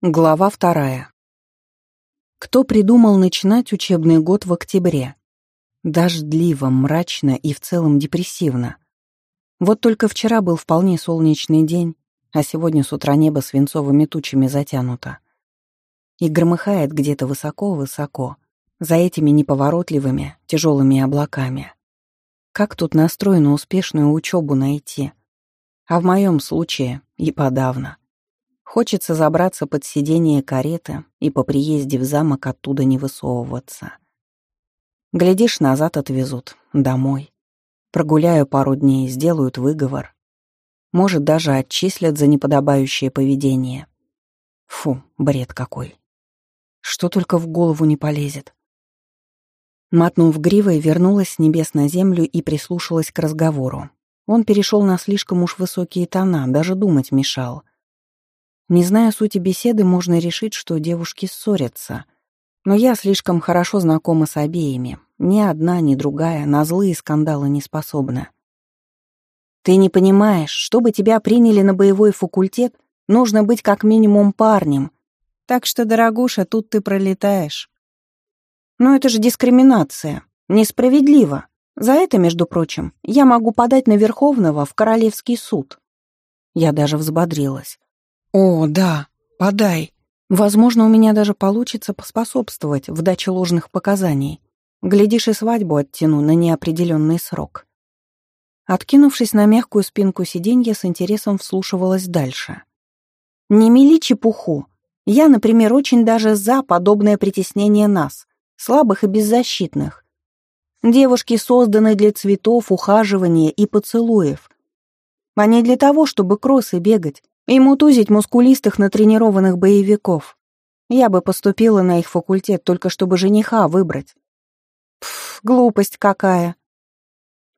Глава вторая. Кто придумал начинать учебный год в октябре? Дождливо, мрачно и в целом депрессивно. Вот только вчера был вполне солнечный день, а сегодня с утра небо свинцовыми тучами затянуто. И громыхает где-то высоко-высоко, за этими неповоротливыми, тяжелыми облаками. Как тут настроено успешную учебу найти? А в моем случае и подавно. Хочется забраться под сиденье кареты и по приезде в замок оттуда не высовываться. Глядишь, назад отвезут, домой. Прогуляю пару дней, сделают выговор. Может, даже отчислят за неподобающее поведение. Фу, бред какой. Что только в голову не полезет. Матнув гривой, вернулась с небес на землю и прислушалась к разговору. Он перешел на слишком уж высокие тона, даже думать мешал. Не зная сути беседы, можно решить, что девушки ссорятся. Но я слишком хорошо знакома с обеими. Ни одна, ни другая на злые скандалы не способна. «Ты не понимаешь, чтобы тебя приняли на боевой факультет, нужно быть как минимум парнем. Так что, дорогуша, тут ты пролетаешь». «Но это же дискриминация. Несправедливо. За это, между прочим, я могу подать на Верховного в Королевский суд». Я даже взбодрилась. О, да, подай. Возможно, у меня даже получится поспособствовать в даче ложных показаний. Глядишь, и свадьбу оттяну на неопределенный срок. Откинувшись на мягкую спинку сиденья, с интересом вслушивалась дальше. «Не мели чепуху. Я, например, очень даже за подобное притеснение нас, слабых и беззащитных. Девушки созданы для цветов, ухаживания и поцелуев, а не для того, чтобы кроссы бегать, им утузить мускулистых натренированных боевиков. Я бы поступила на их факультет, только чтобы жениха выбрать. Пф, глупость какая.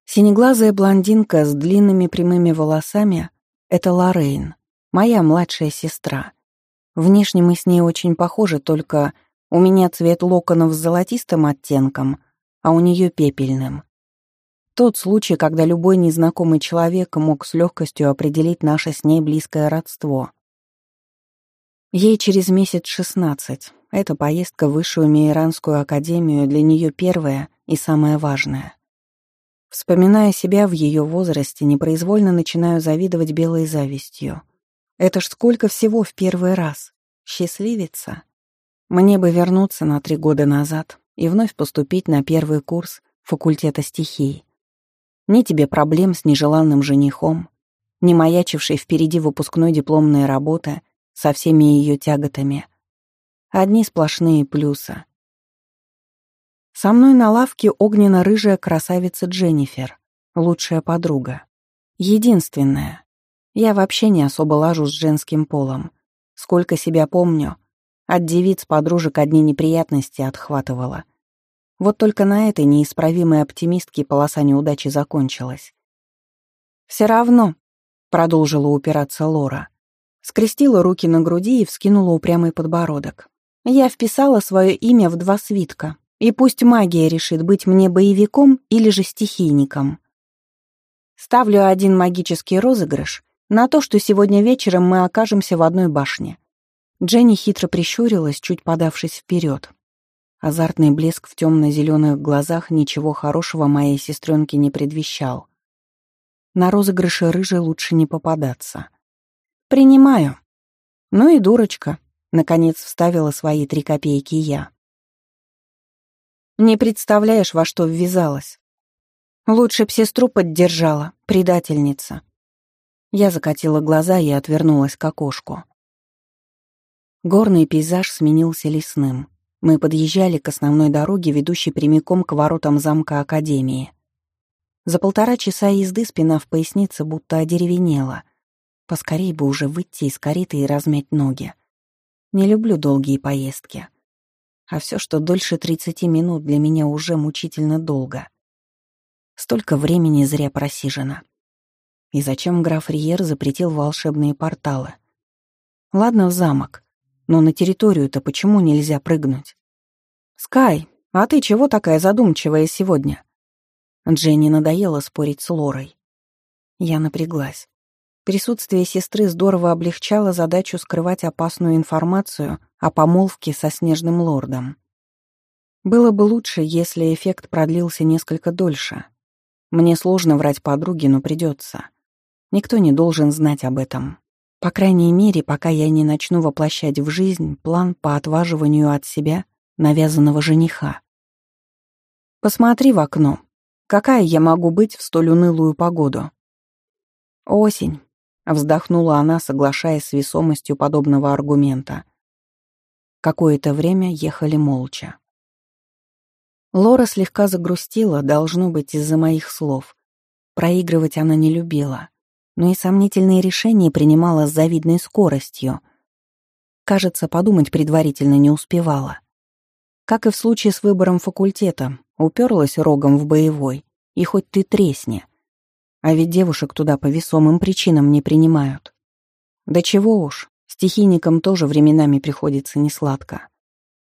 Синеглазая блондинка с длинными прямыми волосами — это Лорейн, моя младшая сестра. Внешне мы с ней очень похожи, только у меня цвет локонов с золотистым оттенком, а у нее пепельным тот случай, когда любой незнакомый человек мог с легкостью определить наше с ней близкое родство. Ей через месяц шестнадцать. Эта поездка в Высшую Мейранскую академию для нее первая и самая важная. Вспоминая себя в ее возрасте, непроизвольно начинаю завидовать белой завистью. Это ж сколько всего в первый раз. Счастливица. Мне бы вернуться на три года назад и вновь поступить на первый курс факультета стихий. Ни тебе проблем с нежеланным женихом, ни маячившей впереди выпускной дипломная работа со всеми ее тяготами. Одни сплошные плюсы. Со мной на лавке огненно-рыжая красавица Дженнифер, лучшая подруга. Единственная. Я вообще не особо лажу с женским полом. Сколько себя помню, от девиц-подружек одни неприятности отхватывала. Вот только на этой неисправимой оптимистке полоса неудачи закончилась. «Все равно», — продолжила упираться Лора, скрестила руки на груди и вскинула упрямый подбородок. «Я вписала свое имя в два свитка, и пусть магия решит, быть мне боевиком или же стихийником. Ставлю один магический розыгрыш на то, что сегодня вечером мы окажемся в одной башне. Дженни хитро прищурилась, чуть подавшись вперед. Азартный блеск в темно-зеленых глазах ничего хорошего моей сестренке не предвещал. На розыгрыше рыжей лучше не попадаться. «Принимаю». «Ну и дурочка», — наконец вставила свои три копейки я. «Не представляешь, во что ввязалась. Лучше б сестру поддержала, предательница». Я закатила глаза и отвернулась к окошку. Горный пейзаж сменился лесным. Мы подъезжали к основной дороге, ведущей прямиком к воротам замка Академии. За полтора часа езды спина в пояснице будто одеревенела. Поскорей бы уже выйти из кареты и размять ноги. Не люблю долгие поездки. А все, что дольше 30 минут, для меня уже мучительно долго. Столько времени зря просижено. И зачем граф Риер запретил волшебные порталы? Ладно, в замок. Но на территорию-то почему нельзя прыгнуть? «Скай, а ты чего такая задумчивая сегодня?» Дженни надоело спорить с Лорой. Я напряглась. Присутствие сестры здорово облегчало задачу скрывать опасную информацию о помолвке со Снежным Лордом. Было бы лучше, если эффект продлился несколько дольше. Мне сложно врать подруге, но придется. Никто не должен знать об этом. По крайней мере, пока я не начну воплощать в жизнь план по отваживанию от себя навязанного жениха. Посмотри в окно. Какая я могу быть в столь унылую погоду? Осень. Вздохнула она, соглашаясь с весомостью подобного аргумента. Какое-то время ехали молча. Лора слегка загрустила, должно быть, из-за моих слов. Проигрывать она не любила но и сомнительные решения принимала с завидной скоростью. Кажется, подумать предварительно не успевала. Как и в случае с выбором факультета, уперлась рогом в боевой, и хоть ты тресни. А ведь девушек туда по весомым причинам не принимают. Да чего уж, стихийникам тоже временами приходится несладко.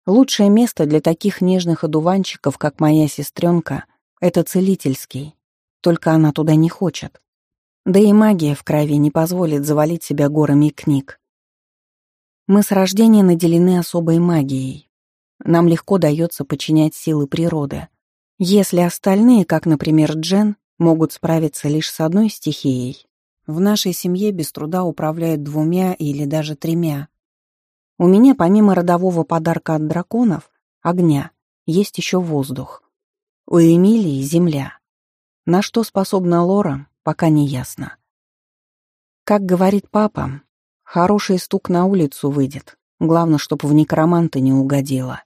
Лучшее место для таких нежных одуванчиков, как моя сестренка, это целительский. Только она туда не хочет. Да и магия в крови не позволит завалить себя горами книг. Мы с рождения наделены особой магией. Нам легко дается подчинять силы природы. Если остальные, как, например, Джен, могут справиться лишь с одной стихией, в нашей семье без труда управляют двумя или даже тремя. У меня помимо родового подарка от драконов, огня, есть еще воздух. У Эмилии — земля. На что способна Лора, пока не ясно. Как говорит папа, хороший стук на улицу выйдет, главное, чтобы в некроманты не угодило.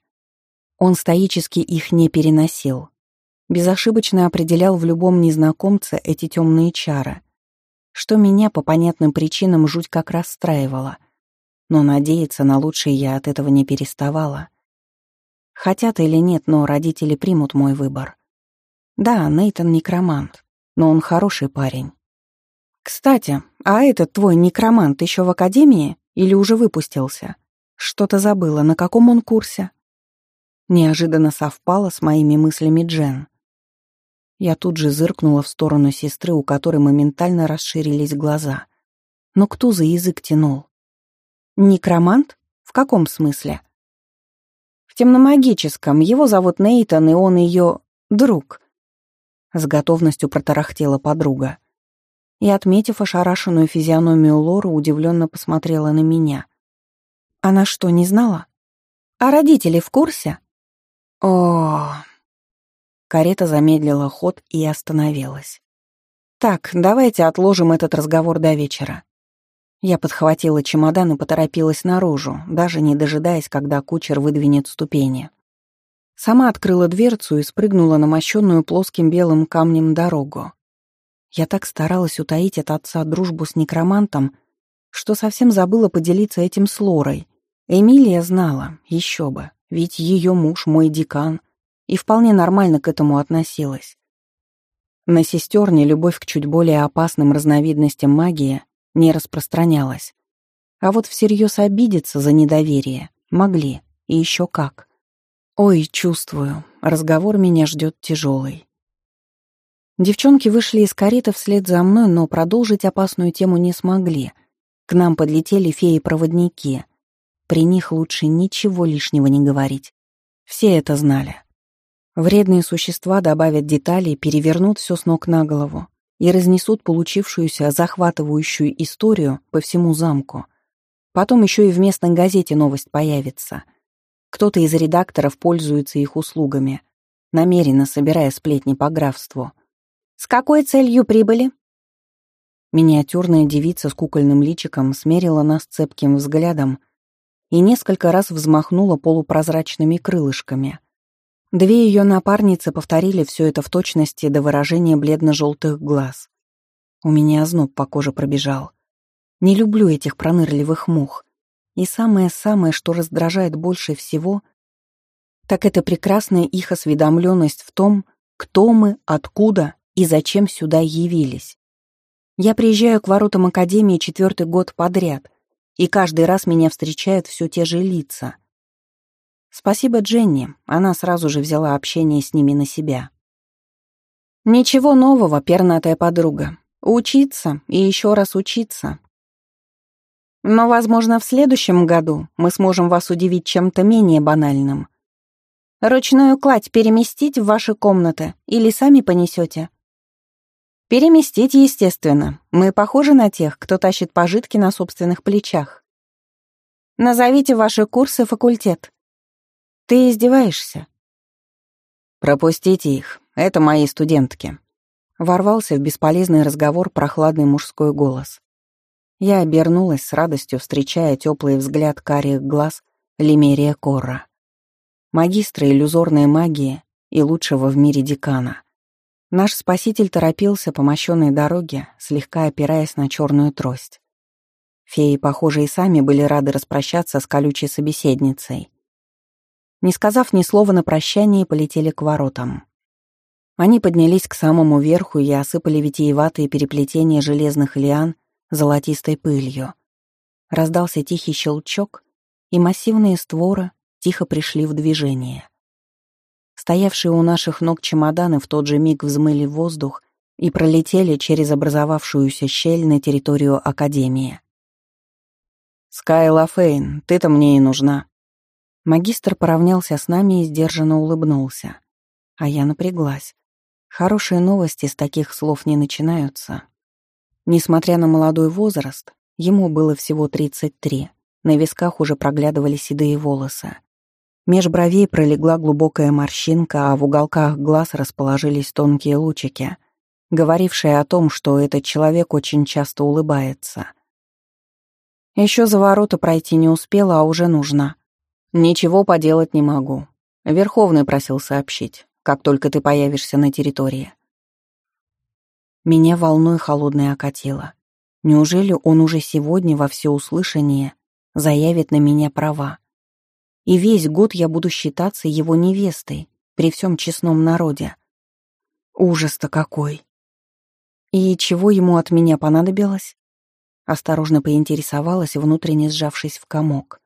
Он стоически их не переносил. Безошибочно определял в любом незнакомце эти темные чары, что меня по понятным причинам жуть как расстраивало. Но надеяться на лучшее я от этого не переставала. Хотят или нет, но родители примут мой выбор. Да, Нейтан некромант но он хороший парень. Кстати, а этот твой некромант еще в академии или уже выпустился? Что-то забыла, на каком он курсе? Неожиданно совпало с моими мыслями Джен. Я тут же зыркнула в сторону сестры, у которой моментально расширились глаза. Но кто за язык тянул? Некромант? В каком смысле? В темномагическом. Его зовут Нейтан, и он ее... друг с готовностью протарахтела подруга. И, отметив ошарашенную физиономию Лоры, удивленно посмотрела на меня. Она что, не знала? А родители в курсе? О, -о, -о. Карета замедлила ход и остановилась. «Так, давайте отложим этот разговор до вечера». Я подхватила чемодан и поторопилась наружу, даже не дожидаясь, когда кучер выдвинет ступени. Сама открыла дверцу и спрыгнула на мощенную плоским белым камнем дорогу. Я так старалась утаить от отца дружбу с некромантом, что совсем забыла поделиться этим с Лорой. Эмилия знала, еще бы, ведь ее муж мой декан, и вполне нормально к этому относилась. На сестерне любовь к чуть более опасным разновидностям магии не распространялась. А вот всерьез обидеться за недоверие могли, и еще как — Ой, чувствую, разговор меня ждет тяжелый. Девчонки вышли из кареты вслед за мной, но продолжить опасную тему не смогли. К нам подлетели феи-проводники. При них лучше ничего лишнего не говорить. Все это знали. Вредные существа добавят детали, перевернут все с ног на голову и разнесут получившуюся захватывающую историю по всему замку. Потом еще и в местной газете новость появится — кто-то из редакторов пользуется их услугами, намеренно собирая сплетни по графству. «С какой целью прибыли?» Миниатюрная девица с кукольным личиком смерила нас цепким взглядом и несколько раз взмахнула полупрозрачными крылышками. Две ее напарницы повторили все это в точности до выражения бледно-желтых глаз. У меня озноб по коже пробежал. Не люблю этих пронырливых мух. И самое-самое, что раздражает больше всего, так это прекрасная их осведомленность в том, кто мы, откуда и зачем сюда явились. Я приезжаю к воротам Академии четвертый год подряд, и каждый раз меня встречают все те же лица. Спасибо Дженни, она сразу же взяла общение с ними на себя. Ничего нового, пернатая подруга. Учиться и еще раз учиться, но, возможно, в следующем году мы сможем вас удивить чем-то менее банальным. Ручную кладь переместить в ваши комнаты или сами понесете? Переместить, естественно. Мы похожи на тех, кто тащит пожитки на собственных плечах. Назовите ваши курсы факультет. Ты издеваешься? Пропустите их. Это мои студентки. Ворвался в бесполезный разговор прохладный мужской голос. Я обернулась с радостью, встречая теплый взгляд карих глаз Лимерия Корра. Магистра иллюзорной магии и лучшего в мире декана. Наш спаситель торопился по мощенной дороге, слегка опираясь на черную трость. Феи, похоже, и сами были рады распрощаться с колючей собеседницей. Не сказав ни слова на прощание, полетели к воротам. Они поднялись к самому верху и осыпали витиеватые переплетения железных лиан золотистой пылью. Раздался тихий щелчок, и массивные створы тихо пришли в движение. Стоявшие у наших ног чемоданы в тот же миг взмыли воздух и пролетели через образовавшуюся щель на территорию Академии. «Скай Лафейн, ты-то мне и нужна». Магистр поравнялся с нами и сдержанно улыбнулся. А я напряглась. Хорошие новости с таких слов не начинаются, Несмотря на молодой возраст, ему было всего 33, на висках уже проглядывали седые волосы. Меж бровей пролегла глубокая морщинка, а в уголках глаз расположились тонкие лучики, говорившие о том, что этот человек очень часто улыбается. Еще за ворота пройти не успела, а уже нужна. Ничего поделать не могу. Верховный просил сообщить, как только ты появишься на территории. Меня волной холодной окатило. Неужели он уже сегодня во всеуслышание заявит на меня права? И весь год я буду считаться его невестой при всем честном народе. Ужас-то какой! И чего ему от меня понадобилось? Осторожно поинтересовалась, внутренне сжавшись в комок.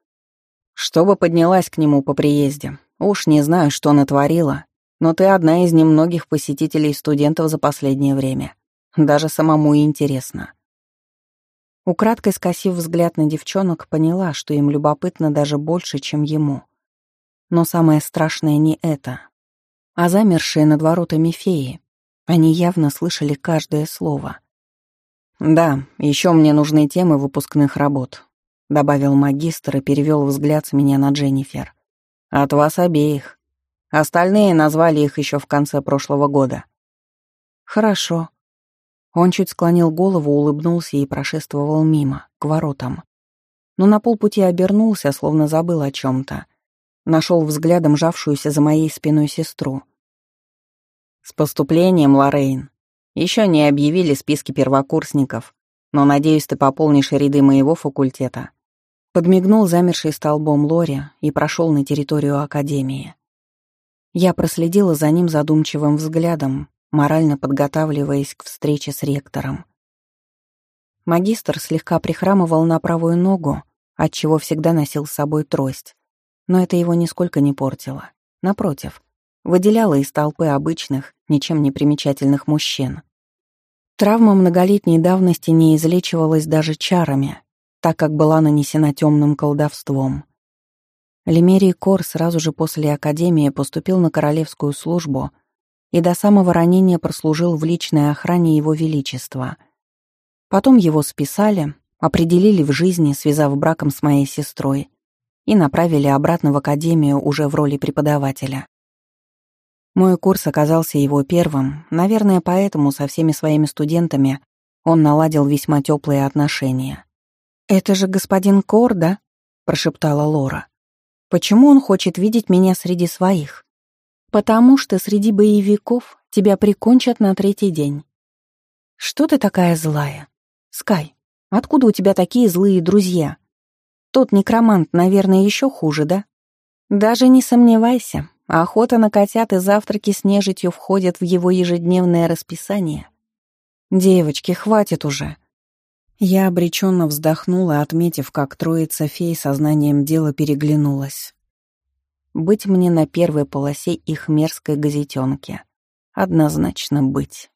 Чтобы поднялась к нему по приезде. Уж не знаю, что натворила, но ты одна из немногих посетителей студентов за последнее время. Даже самому интересно. Украдкой скосив взгляд на девчонок, поняла, что им любопытно даже больше, чем ему. Но самое страшное не это, а замершие над воротами феи. Они явно слышали каждое слово. «Да, еще мне нужны темы выпускных работ», — добавил магистр и перевел взгляд с меня на Дженнифер. «От вас обеих. Остальные назвали их еще в конце прошлого года». «Хорошо», он чуть склонил голову, улыбнулся и прошествовал мимо, к воротам. Но на полпути обернулся, словно забыл о чем-то. Нашел взглядом жавшуюся за моей спиной сестру. «С поступлением, Лорейн Еще не объявили списки первокурсников, но, надеюсь, ты пополнишь ряды моего факультета». Подмигнул замерший столбом Лори и прошел на территорию Академии. Я проследила за ним задумчивым взглядом, морально подготавливаясь к встрече с ректором. Магистр слегка прихрамывал на правую ногу, отчего всегда носил с собой трость, но это его нисколько не портило. Напротив, выделяло из толпы обычных, ничем не примечательных мужчин. Травма многолетней давности не излечивалась даже чарами, так как была нанесена темным колдовством. Лемерий Кор сразу же после Академии поступил на королевскую службу и до самого ранения прослужил в личной охране Его Величества. Потом его списали, определили в жизни, связав браком с моей сестрой, и направили обратно в академию уже в роли преподавателя. Мой курс оказался его первым, наверное, поэтому со всеми своими студентами он наладил весьма теплые отношения. «Это же господин Корда?» — прошептала Лора. «Почему он хочет видеть меня среди своих?» потому что среди боевиков тебя прикончат на третий день. Что ты такая злая? Скай, откуда у тебя такие злые друзья? Тот некромант, наверное, еще хуже, да? Даже не сомневайся, охота на котят и завтраки с нежитью входят в его ежедневное расписание. Девочки, хватит уже. Я обреченно вздохнула, отметив, как троица фей сознанием дела переглянулась. Быть мне на первой полосе их мерзкой газетенки. Однозначно быть.